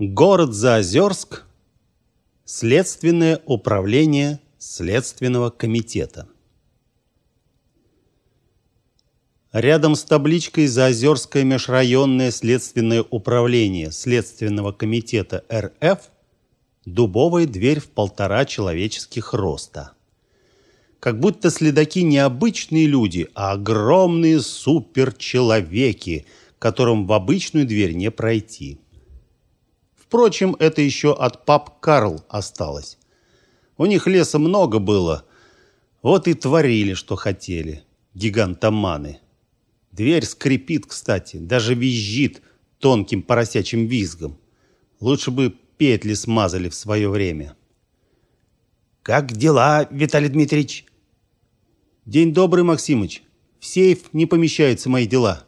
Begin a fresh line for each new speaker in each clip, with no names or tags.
Город Заозерск. Следственное управление Следственного комитета. Рядом с табличкой Заозерское межрайонное следственное управление Следственного комитета РФ дубовая дверь в полтора человеческих роста. Как будто следаки не обычные люди, а огромные суперчеловеки, которым в обычную дверь не пройти. Впрочем, это еще от пап Карл осталось. У них леса много было, вот и творили, что хотели, гигантоманы. Дверь скрипит, кстати, даже визжит тонким поросячьим визгом. Лучше бы петли смазали в свое время.
«Как дела, Виталий Дмитриевич?»
«День добрый, Максимыч. В сейф не помещаются мои дела».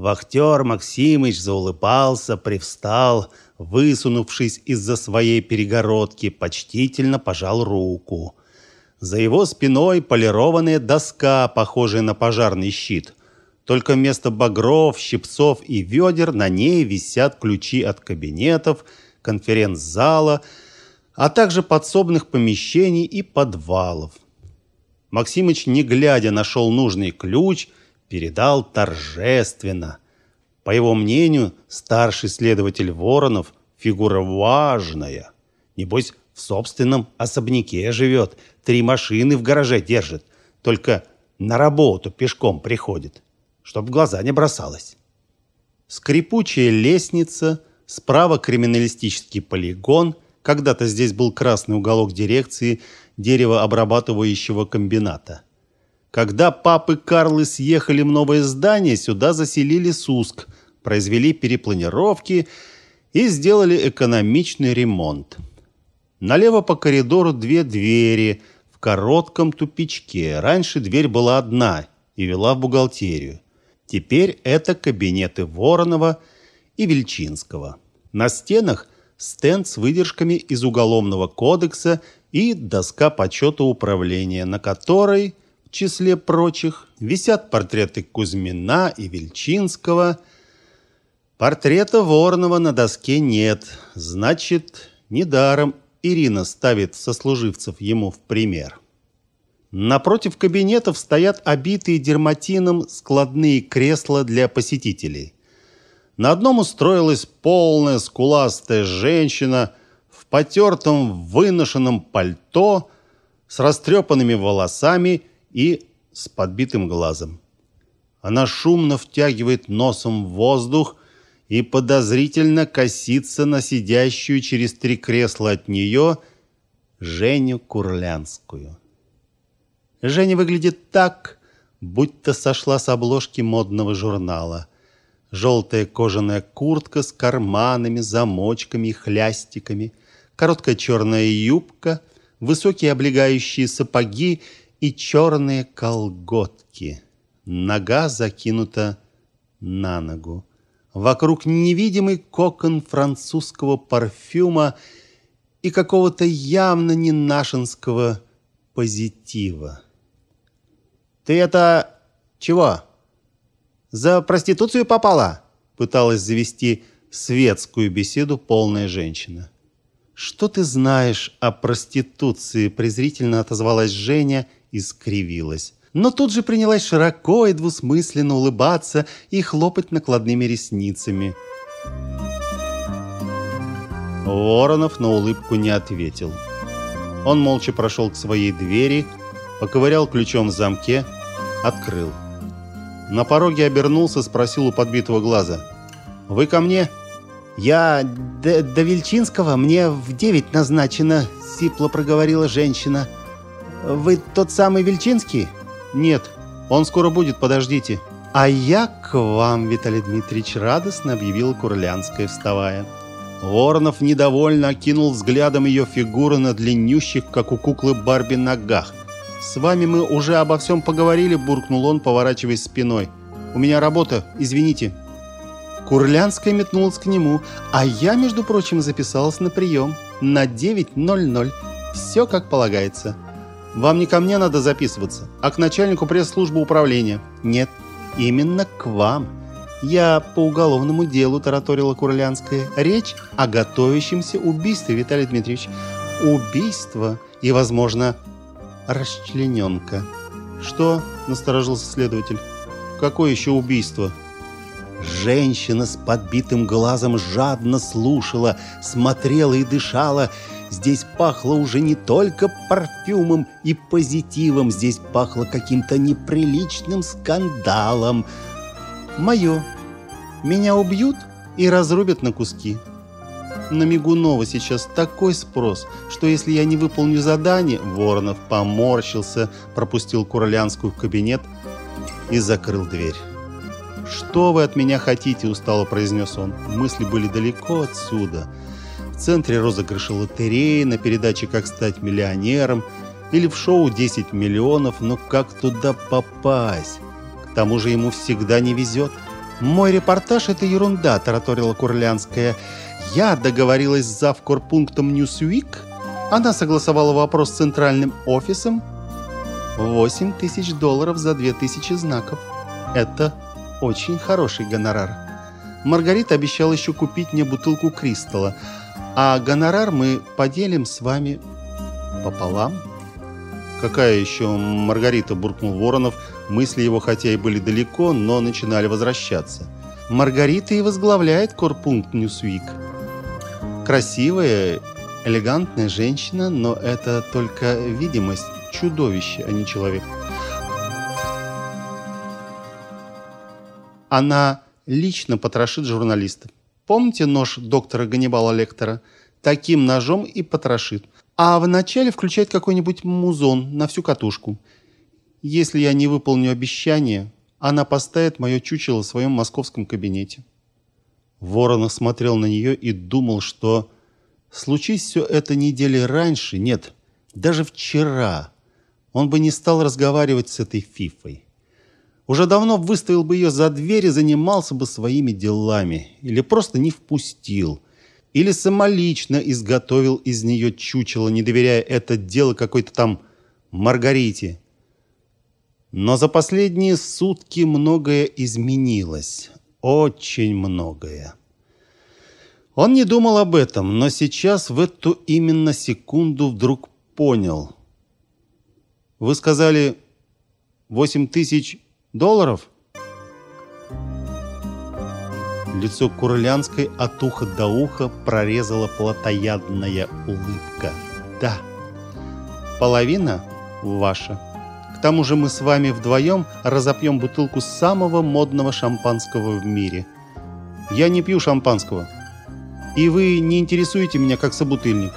Вахтер Максимыч заулыбался, привстал, высунувшись из-за своей перегородки, почтительно пожал руку. За его спиной полированная доска, похожая на пожарный щит. Только вместо багров, щипцов и ведер на ней висят ключи от кабинетов, конференц-зала, а также подсобных помещений и подвалов. Максимыч, не глядя, нашел нужный ключ, передал торжественно. По его мнению, старший следователь Воронов фигура важная. Небось, в собственном особняке живет, три машины в гараже держит, только на работу пешком приходит, чтоб в глаза не бросалось. Скрипучая лестница – Справа криминалистический полигон. Когда-то здесь был красный уголок дирекции деревообрабатывающего комбината. Когда папы Карлы съехали в новое здание, сюда заселили СУСК, произвели перепланировки и сделали экономичный ремонт. Налево по коридору две двери в коротком тупичке. Раньше дверь была одна и вела в бухгалтерию. Теперь это кабинеты Воронова и Вельчинского. На стенах стенд с выдержками из Уголовного кодекса и доска почета управления, на которой, в числе прочих, висят портреты Кузьмина и Вельчинского. Портрета Воронова на доске нет, значит, недаром Ирина ставит сослуживцев ему в пример. Напротив кабинетов стоят обитые дерматином складные кресла для посетителей. На одном устроилась полная скуластая женщина в потертом выношенном пальто с растрепанными волосами и с подбитым глазом. Она шумно втягивает носом воздух и подозрительно косится на сидящую через три кресла от нее Женю Курлянскую. Женя выглядит так, будто сошла с обложки модного журнала желтая кожаная куртка с карманами, замочками и хлястиками, короткая черная юбка, высокие облегающие сапоги и черные колготки. Нога закинута на ногу. Вокруг невидимый кокон французского парфюма и какого-то явно не нашинского позитива. «Ты это... чего?» За проституцию попала?» Пыталась завести светскую беседу полная женщина. «Что ты знаешь о проституции?» презрительно отозвалась Женя и скривилась. Но тут же принялась широко и двусмысленно улыбаться и хлопать накладными ресницами. Воронов на улыбку не ответил. Он молча прошел к своей двери, поковырял ключом в замке, открыл. На пороге обернулся, спросил у подбитого глаза. «Вы ко мне?» «Я до, до Вельчинского, мне в девять назначено», — сипло проговорила женщина. «Вы тот самый Вельчинский?»
«Нет, он скоро будет, подождите».
«А я к вам, Виталий Дмитриевич», — радостно объявила Курлянская, вставая.
Воронов недовольно окинул взглядом ее фигуры на длиннющих, как у куклы Барби, ногах. «С вами мы уже обо всем поговорили», – буркнул он, поворачиваясь спиной. «У меня работа, извините».
Курлянская метнулась к нему, а я, между прочим, записалась на прием на 9.00. Все как полагается.
Вам не ко мне надо записываться, а к начальнику пресс-службы управления.
Нет, именно к вам.
«Я по уголовному делу», — тараторила Курлянская. «Речь о готовящемся убийстве, Виталий Дмитриевич. Убийство и, возможно, расчлененка». «Что?» — насторожился следователь. «Какое еще убийство?» Женщина с подбитым глазом жадно слушала, смотрела и дышала. Здесь пахло уже не только парфюмом и позитивом, здесь пахло каким-то неприличным скандалом. «Мое. Меня убьют и разрубят на куски». На Мигунова сейчас такой спрос, что если я не выполню задание, Воронов поморщился, пропустил Курлянскую в кабинет и закрыл дверь. «Что вы от меня хотите?» – устало произнес он. Мысли были далеко отсюда. Центре розыгрыша лотереи, на передаче «Как стать миллионером» или в шоу «10 миллионов», но как туда попасть? К тому же ему всегда не везет. «Мой репортаж – это ерунда», – тараторила Курлянская. «Я договорилась с завкорпунктом «Ньюсвик». Она согласовала вопрос с центральным офисом. 8 тысяч долларов за 2 тысячи знаков. Это очень хороший гонорар. Маргарита обещала еще купить мне бутылку Кристалла, а гонорар мы поделим с вами пополам. «Какая еще Маргарита?» – буркнул Воронов. Мысли его, хотя и были далеко, но начинали возвращаться. «Маргарита и возглавляет корпункт Ньюсвик. Красивая, элегантная женщина, но это только видимость, чудовище, а не человек». Она лично потрошит журналистов. Помните нож доктора Ганнибала Лектора? Таким ножом и потрошит. А вначале включает какой-нибудь музон на всю катушку. Если я не выполню обещание, она поставит мое чучело в своем московском кабинете. Воронов смотрел на нее и думал, что случись все это недели раньше, нет, даже вчера, он бы не стал разговаривать с этой фифой. Уже давно выставил бы ее за дверь и занимался бы своими делами. Или просто не впустил. Или самолично изготовил из нее чучело, не доверяя это дело какой-то там Маргарите. Но за последние сутки многое изменилось. Очень многое. Он не думал об этом, но сейчас в эту именно секунду вдруг понял. Вы сказали, восемь тысяч долларов?» Лицо Курлянской от уха до уха прорезала плотоядная улыбка. «Да, половина ваша. К тому же мы с вами вдвоем разопьем бутылку самого модного шампанского в мире. Я не пью шампанского. И вы не интересуете меня как собутыльник.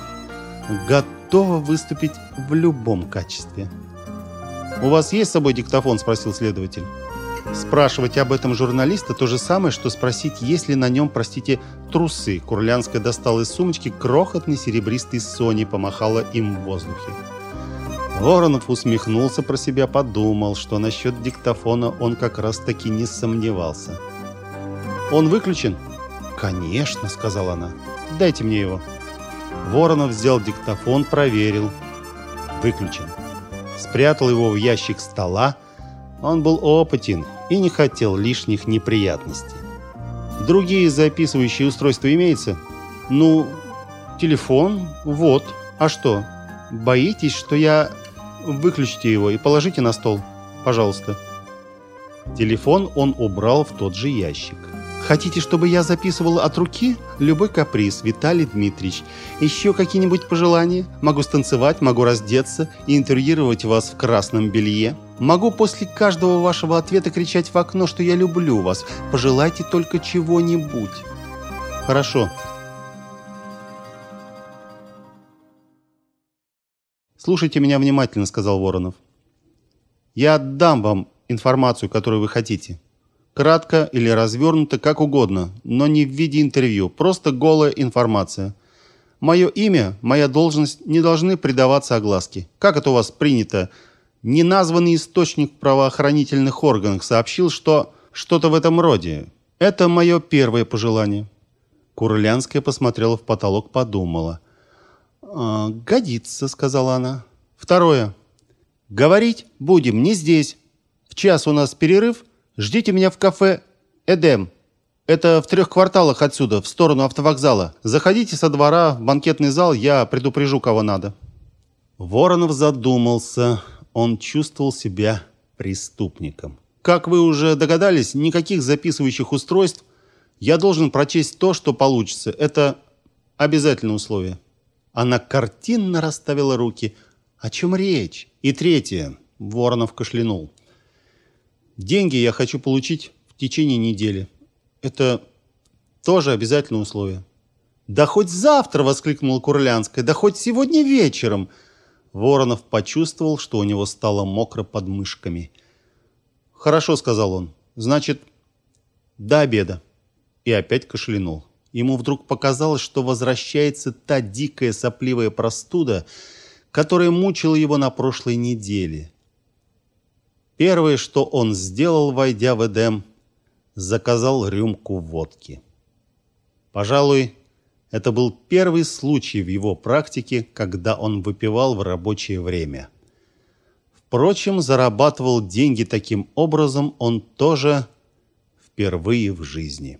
Готова выступить в любом качестве». «У вас есть с собой диктофон?» – спросил следователь. Спрашивать об этом журналиста то же самое, что спросить, есть ли на нем, простите, трусы. Курлянская достала из сумочки крохотный серебристый Сони, помахала им в воздухе. Воронов усмехнулся про себя, подумал, что насчет диктофона он как раз-таки не сомневался. «Он выключен?» «Конечно», — сказала она. «Дайте мне его». Воронов взял диктофон, проверил. «Выключен» спрятал его в ящик стола. Он был опытен и не хотел лишних неприятностей. Другие записывающие устройства имеются? Ну, телефон, вот. А что? Боитесь, что я... Выключите его и положите на стол, пожалуйста. Телефон он убрал в тот же ящик. Хотите, чтобы я записывал от руки? Любой каприз, Виталий Дмитриевич. Еще какие-нибудь пожелания? Могу станцевать, могу раздеться и интервьюировать вас в красном белье. Могу после каждого вашего ответа кричать в окно, что я люблю вас. Пожелайте только чего-нибудь. Хорошо. Слушайте меня внимательно, сказал Воронов. Я отдам вам информацию, которую вы хотите. Кратко или развернуто, как угодно, но не в виде интервью, просто голая информация. Мое имя, моя должность не должны придаваться огласке. Как это у вас принято? Неназванный источник в правоохранительных органах сообщил, что что-то в этом роде. Это мое первое пожелание. Курлянская посмотрела в потолок, подумала. «А, «Годится», — сказала она. «Второе. Говорить будем не здесь. В час у нас перерыв, Ждите меня в кафе «Эдем». Это в трех кварталах отсюда, в сторону автовокзала. Заходите со двора в банкетный зал, я предупрежу, кого надо». Воронов задумался. Он чувствовал себя преступником. Как вы уже догадались, никаких записывающих устройств. Я должен прочесть то, что получится. Это обязательное условие. Она картинно расставила руки. О чем речь? И третье. Воронов кашлянул. Деньги я хочу получить в течение недели. Это тоже обязательное условие. Да хоть завтра, воскликнула Курлянская. Да хоть сегодня вечером. Воронов почувствовал, что у него стало мокро под мышками. «Хорошо», — сказал он. «Значит, до обеда». И опять кашлянул. Ему вдруг показалось, что возвращается та дикая сопливая простуда, которая мучила его на прошлой неделе. Первое, что он сделал, войдя в Эдем, заказал рюмку водки. Пожалуй, это был первый случай в его практике, когда он выпивал в рабочее время. Впрочем, зарабатывал деньги таким образом он тоже впервые в жизни.